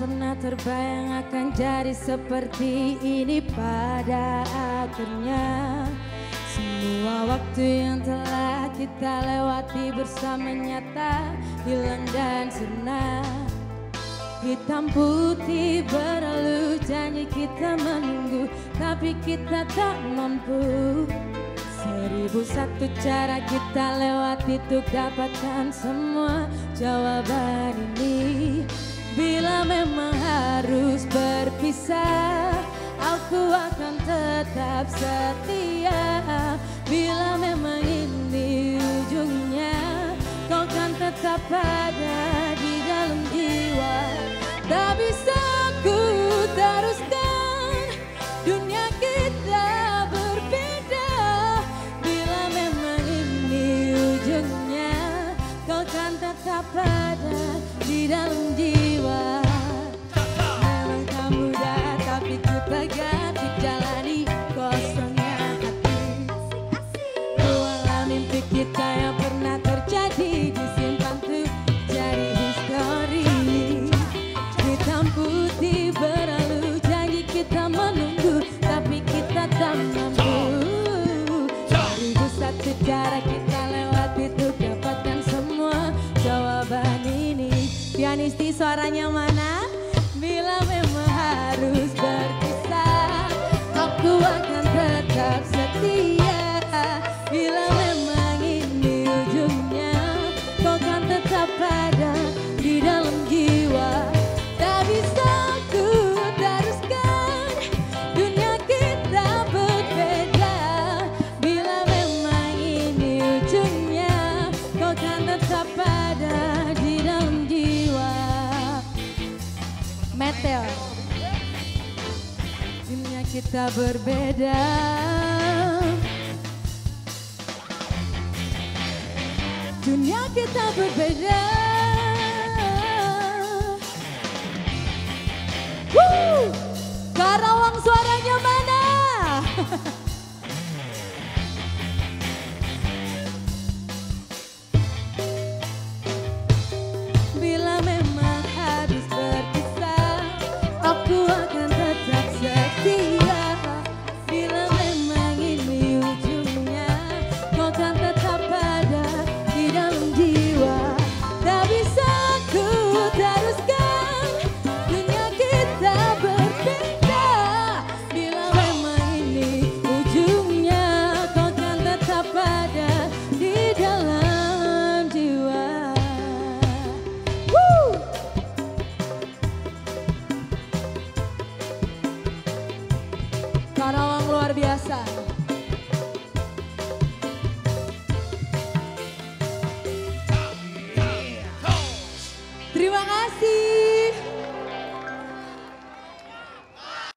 pernah terbayang akan jadi seperti ini pada akhirnya. Semua waktu yang telah kita lewati bersama nyata hilang dan sirna Hitam putih berlalu janji kita menunggu Tapi kita tak mampu. Seribu satu cara kita lewati untuk dapatkan semua jawaban ini Bila memang harus berpisah Aku akan tetap setia. Bila memang ini ujungnya Kau kan tetap ada di dalam jiwa. Tak bisa ku teruskan Dunia kita berbeda. Bila memang ini ujungnya Kau kan tetap ada di dalam jiwa Maranhão, Maranhão. Kita berbeda. Dunia kita berbeda casa.